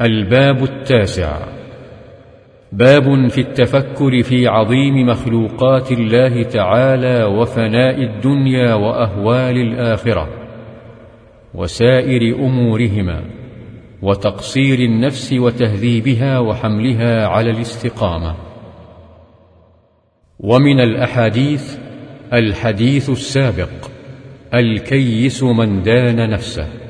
الباب التاسع. باب في التفكر في عظيم مخلوقات الله تعالى وفناء الدنيا وأهوال الآخرة وسائر أمورهما وتقصير النفس وتهذيبها وحملها على الاستقامة. ومن الأحاديث الحديث السابق الكيس من دان نفسه.